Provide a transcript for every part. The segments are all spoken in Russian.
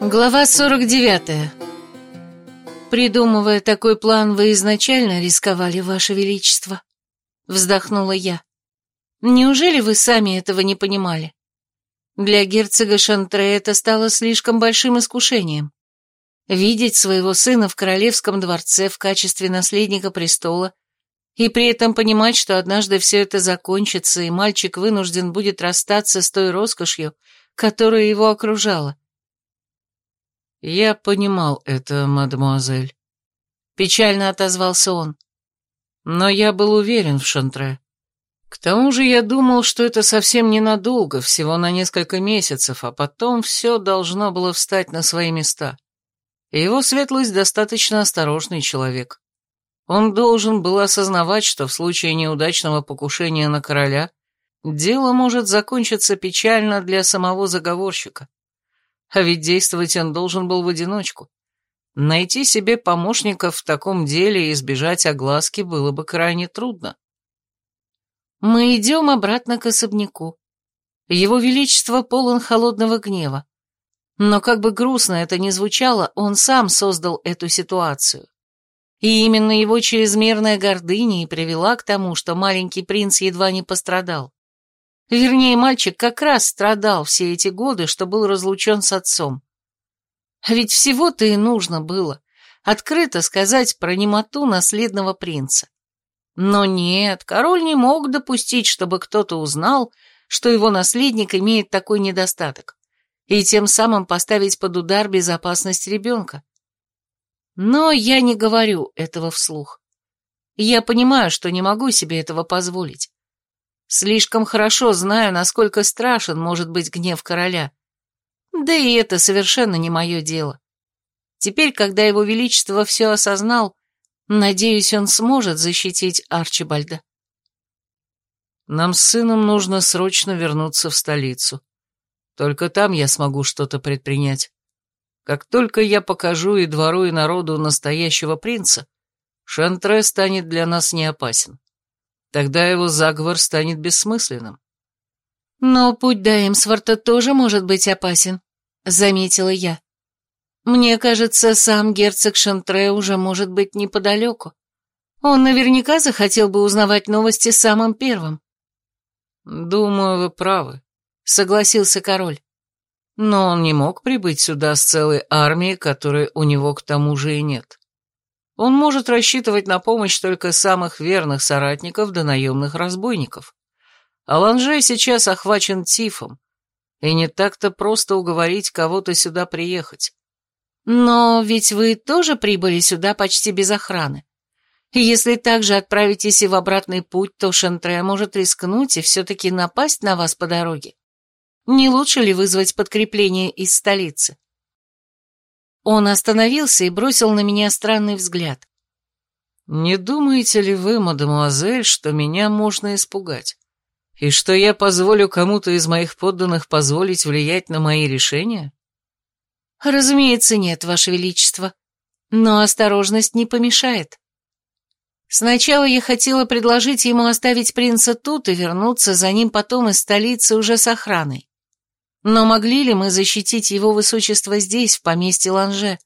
Глава 49. Придумывая такой план, вы изначально рисковали, Ваше Величество. Вздохнула я. Неужели вы сами этого не понимали? Для герцога Шантре это стало слишком большим искушением. Видеть своего сына в королевском дворце в качестве наследника престола и при этом понимать, что однажды все это закончится, и мальчик вынужден будет расстаться с той роскошью, которая его окружала. «Я понимал это, мадемуазель», — печально отозвался он. «Но я был уверен в Шантре. К тому же я думал, что это совсем ненадолго, всего на несколько месяцев, а потом все должно было встать на свои места. Его светлость достаточно осторожный человек. Он должен был осознавать, что в случае неудачного покушения на короля дело может закончиться печально для самого заговорщика. А ведь действовать он должен был в одиночку. Найти себе помощников в таком деле и избежать огласки было бы крайне трудно. Мы идем обратно к особняку. Его Величество полон холодного гнева. Но как бы грустно это ни звучало, он сам создал эту ситуацию. И именно его чрезмерная гордыня и привела к тому, что маленький принц едва не пострадал. Вернее, мальчик как раз страдал все эти годы, что был разлучен с отцом. А ведь всего-то и нужно было открыто сказать про немоту наследного принца. Но нет, король не мог допустить, чтобы кто-то узнал, что его наследник имеет такой недостаток, и тем самым поставить под удар безопасность ребенка. Но я не говорю этого вслух. Я понимаю, что не могу себе этого позволить. Слишком хорошо знаю, насколько страшен может быть гнев короля. Да и это совершенно не мое дело. Теперь, когда его величество все осознал, надеюсь, он сможет защитить Арчибальда. Нам с сыном нужно срочно вернуться в столицу. Только там я смогу что-то предпринять. Как только я покажу и двору, и народу настоящего принца, Шантре станет для нас не опасен. Тогда его заговор станет бессмысленным. Но путь до Эмсворта тоже может быть опасен, заметила я. Мне кажется, сам герцог Шантре уже может быть неподалеку. Он наверняка захотел бы узнавать новости самым первым. Думаю, вы правы, согласился король. Но он не мог прибыть сюда с целой армией, которой у него к тому же и нет. Он может рассчитывать на помощь только самых верных соратников да наемных разбойников. Аланже сейчас охвачен тифом, и не так-то просто уговорить кого-то сюда приехать. Но ведь вы тоже прибыли сюда почти без охраны. Если также отправитесь и в обратный путь, то Шантре может рискнуть и все-таки напасть на вас по дороге. Не лучше ли вызвать подкрепление из столицы? Он остановился и бросил на меня странный взгляд. «Не думаете ли вы, мадемуазель, что меня можно испугать? И что я позволю кому-то из моих подданных позволить влиять на мои решения?» «Разумеется, нет, Ваше Величество. Но осторожность не помешает. Сначала я хотела предложить ему оставить принца тут и вернуться за ним потом из столицы уже с охраной. Но могли ли мы защитить его высочество здесь, в поместье Ланже?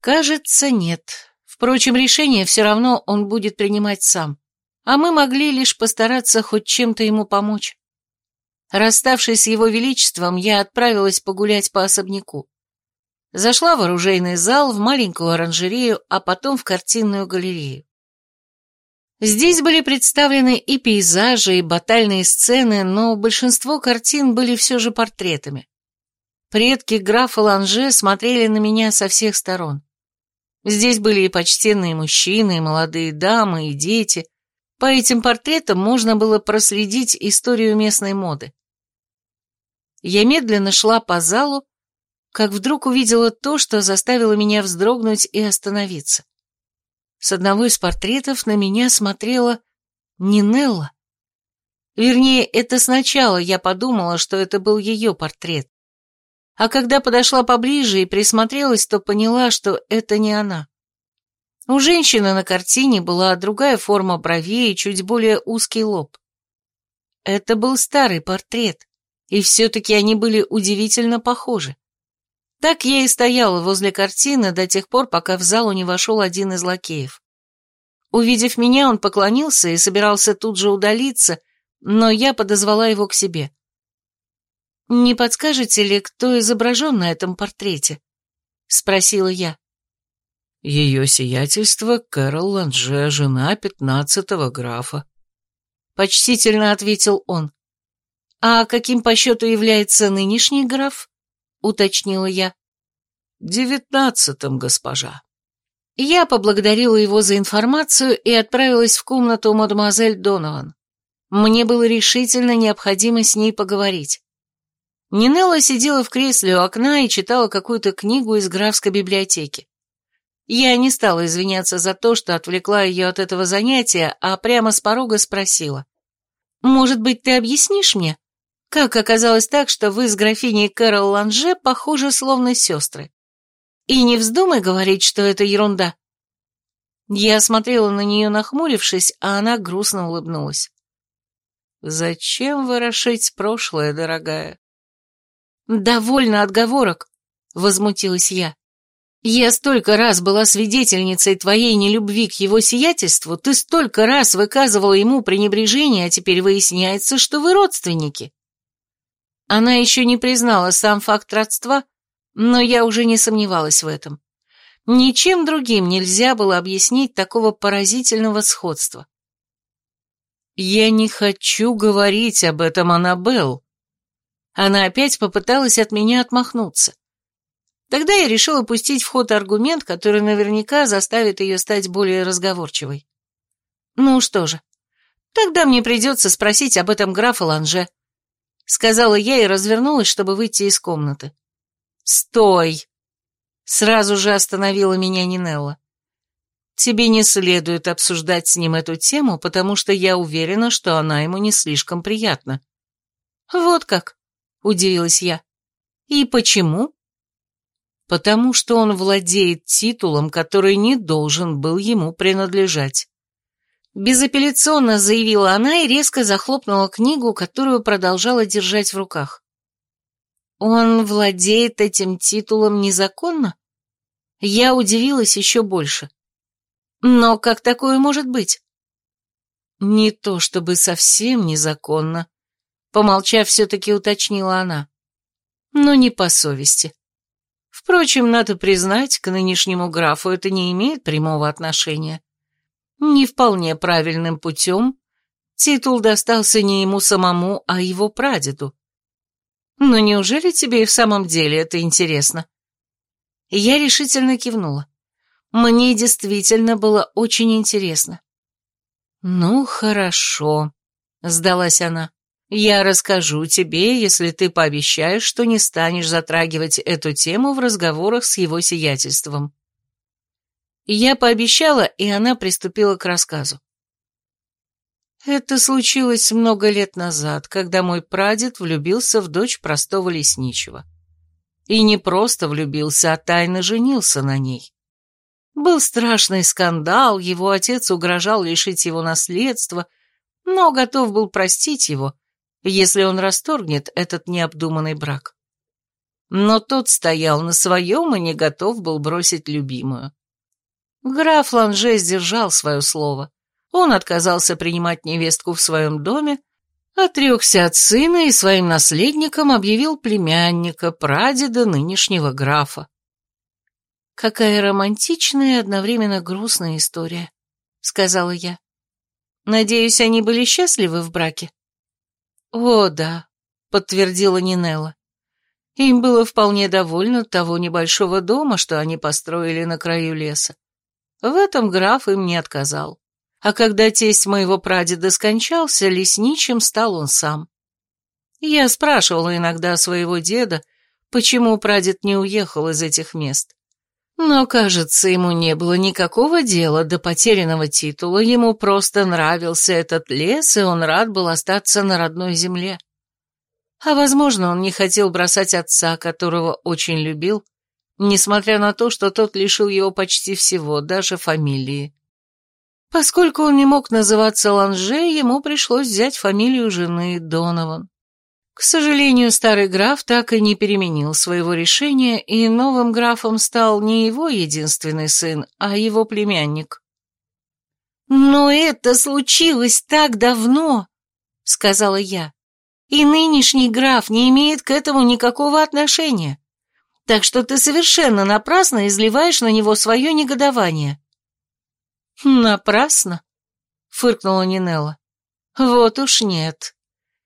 Кажется, нет. Впрочем, решение все равно он будет принимать сам. А мы могли лишь постараться хоть чем-то ему помочь. Расставшись с его величеством, я отправилась погулять по особняку. Зашла в оружейный зал, в маленькую оранжерею, а потом в картинную галерею. Здесь были представлены и пейзажи, и батальные сцены, но большинство картин были все же портретами. Предки графа Ланже смотрели на меня со всех сторон. Здесь были и почтенные мужчины, и молодые дамы, и дети. По этим портретам можно было проследить историю местной моды. Я медленно шла по залу, как вдруг увидела то, что заставило меня вздрогнуть и остановиться. С одного из портретов на меня смотрела Нинелла. Вернее, это сначала я подумала, что это был ее портрет. А когда подошла поближе и присмотрелась, то поняла, что это не она. У женщины на картине была другая форма бровей и чуть более узкий лоб. Это был старый портрет, и все-таки они были удивительно похожи. Так я и стояла возле картины до тех пор, пока в залу не вошел один из лакеев. Увидев меня, он поклонился и собирался тут же удалиться, но я подозвала его к себе. «Не подскажете ли, кто изображен на этом портрете?» — спросила я. «Ее сиятельство Кэрол Ланже, жена пятнадцатого графа», — почтительно ответил он. «А каким по счету является нынешний граф?» — уточнила я. «Девятнадцатым, госпожа». Я поблагодарила его за информацию и отправилась в комнату мадемуазель Донован. Мне было решительно необходимо с ней поговорить. Нинелла сидела в кресле у окна и читала какую-то книгу из графской библиотеки. Я не стала извиняться за то, что отвлекла ее от этого занятия, а прямо с порога спросила. «Может быть, ты объяснишь мне, как оказалось так, что вы с графиней Кэрол Ланже похожи словно сестры?» И не вздумай говорить, что это ерунда. Я смотрела на нее, нахмурившись, а она грустно улыбнулась. «Зачем ворошить прошлое, дорогая?» «Довольно отговорок», — возмутилась я. «Я столько раз была свидетельницей твоей нелюбви к его сиятельству, ты столько раз выказывала ему пренебрежение, а теперь выясняется, что вы родственники». Она еще не признала сам факт родства, но я уже не сомневалась в этом. Ничем другим нельзя было объяснить такого поразительного сходства. «Я не хочу говорить об этом, Аннабелл». Она опять попыталась от меня отмахнуться. Тогда я решила пустить в ход аргумент, который наверняка заставит ее стать более разговорчивой. «Ну что же, тогда мне придется спросить об этом графа Ланже», — сказала я и развернулась, чтобы выйти из комнаты. «Стой!» Сразу же остановила меня Нинелла. «Тебе не следует обсуждать с ним эту тему, потому что я уверена, что она ему не слишком приятна». «Вот как?» — удивилась я. «И почему?» «Потому что он владеет титулом, который не должен был ему принадлежать». Безапелляционно заявила она и резко захлопнула книгу, которую продолжала держать в руках. Он владеет этим титулом незаконно? Я удивилась еще больше. Но как такое может быть? Не то чтобы совсем незаконно, помолчав, все-таки уточнила она. Но не по совести. Впрочем, надо признать, к нынешнему графу это не имеет прямого отношения. Не вполне правильным путем титул достался не ему самому, а его прадеду. Но неужели тебе и в самом деле это интересно? Я решительно кивнула. Мне действительно было очень интересно. Ну, хорошо, сдалась она. Я расскажу тебе, если ты пообещаешь, что не станешь затрагивать эту тему в разговорах с его сиятельством. Я пообещала, и она приступила к рассказу. Это случилось много лет назад, когда мой прадед влюбился в дочь простого лесничего. И не просто влюбился, а тайно женился на ней. Был страшный скандал, его отец угрожал лишить его наследства, но готов был простить его, если он расторгнет этот необдуманный брак. Но тот стоял на своем и не готов был бросить любимую. Граф Ланже сдержал свое слово. Он отказался принимать невестку в своем доме, отрекся от сына и своим наследником объявил племянника, прадеда нынешнего графа. «Какая романтичная и одновременно грустная история», — сказала я. «Надеюсь, они были счастливы в браке?» «О, да», — подтвердила Нинелла. Им было вполне довольно того небольшого дома, что они построили на краю леса. В этом граф им не отказал. А когда тесть моего прадеда скончался, лесничим стал он сам. Я спрашивала иногда своего деда, почему прадед не уехал из этих мест. Но, кажется, ему не было никакого дела до потерянного титула, ему просто нравился этот лес, и он рад был остаться на родной земле. А, возможно, он не хотел бросать отца, которого очень любил, несмотря на то, что тот лишил его почти всего, даже фамилии. Поскольку он не мог называться Ланже, ему пришлось взять фамилию жены Донован. К сожалению, старый граф так и не переменил своего решения, и новым графом стал не его единственный сын, а его племянник. «Но это случилось так давно», — сказала я, «и нынешний граф не имеет к этому никакого отношения, так что ты совершенно напрасно изливаешь на него свое негодование». «Напрасно?» — фыркнула Нинелла. «Вот уж нет.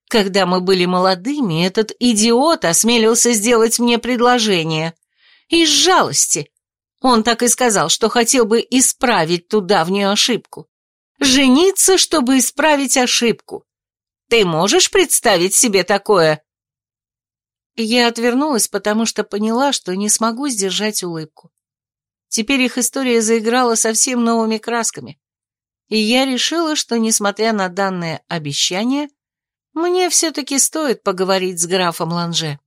Когда мы были молодыми, этот идиот осмелился сделать мне предложение. Из жалости. Он так и сказал, что хотел бы исправить ту давнюю ошибку. Жениться, чтобы исправить ошибку. Ты можешь представить себе такое?» Я отвернулась, потому что поняла, что не смогу сдержать улыбку. Теперь их история заиграла совсем новыми красками. И я решила, что, несмотря на данное обещание, мне все-таки стоит поговорить с графом Ланже.